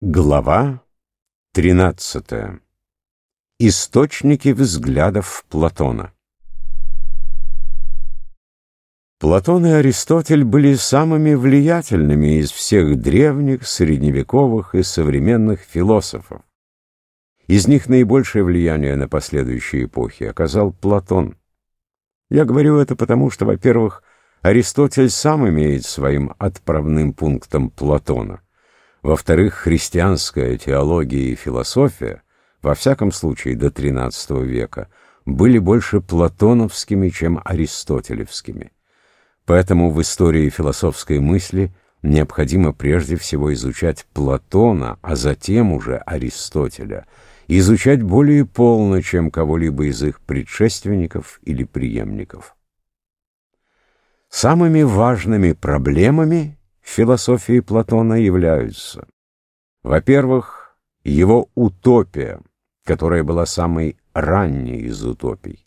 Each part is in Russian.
Глава 13. Источники взглядов Платона Платон и Аристотель были самыми влиятельными из всех древних, средневековых и современных философов. Из них наибольшее влияние на последующие эпохи оказал Платон. Я говорю это потому, что, во-первых, Аристотель сам имеет своим отправным пунктом Платона – во-вторых, христианская теология и философия, во всяком случае до XIII века, были больше платоновскими, чем аристотелевскими. Поэтому в истории философской мысли необходимо прежде всего изучать Платона, а затем уже Аристотеля, изучать более полно, чем кого-либо из их предшественников или преемников. Самыми важными проблемами философии Платона являются, во-первых, его утопия, которая была самой ранней из утопий,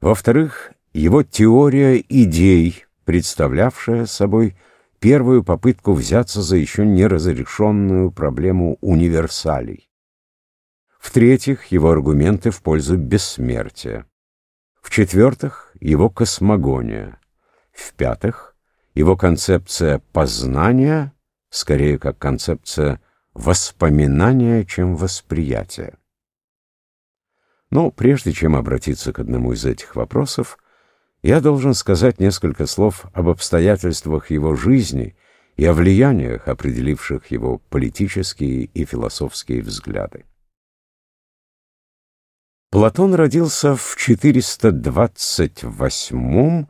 во-вторых, его теория идей, представлявшая собой первую попытку взяться за еще неразрешенную проблему универсалей, в-третьих, его аргументы в пользу бессмертия, в-четвертых, его космогония, в-пятых, его концепция познания скорее как концепция воспоминания, чем восприятия. Но прежде чем обратиться к одному из этих вопросов, я должен сказать несколько слов об обстоятельствах его жизни и о влияниях, определивших его политические и философские взгляды. Платон родился в 428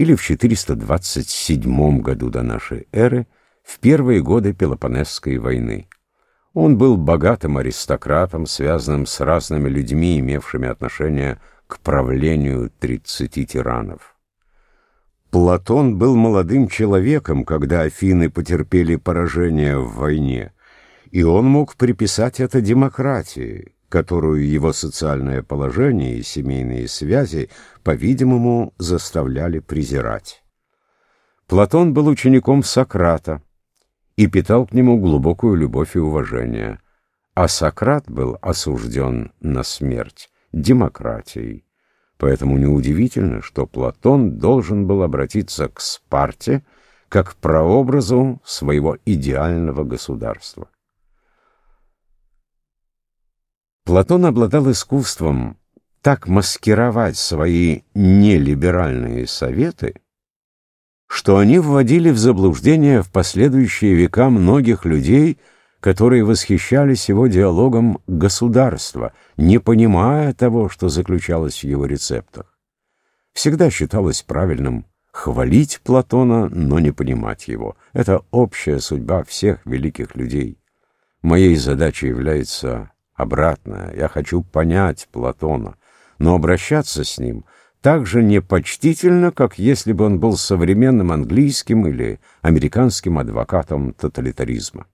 или в 427 году до нашей эры, в первые годы Пелопонесской войны. Он был богатым аристократом, связанным с разными людьми, имевшими отношение к правлению тридцати тиранов. Платон был молодым человеком, когда Афины потерпели поражение в войне, и он мог приписать это демократии, которую его социальное положение и семейные связи, по-видимому, заставляли презирать. Платон был учеником Сократа и питал к нему глубокую любовь и уважение, а Сократ был осужден на смерть демократией. Поэтому неудивительно, что Платон должен был обратиться к Спарте как прообразу своего идеального государства. Платон обладал искусством так маскировать свои нелиберальные советы, что они вводили в заблуждение в последующие века многих людей, которые восхищались его диалогом государства, не понимая того, что заключалось в его рецептах. Всегда считалось правильным хвалить Платона, но не понимать его. Это общая судьба всех великих людей. Моей задачей является обратное. Я хочу понять Платона, но обращаться с ним так же непочтительно, как если бы он был современным английским или американским адвокатом тоталитаризма.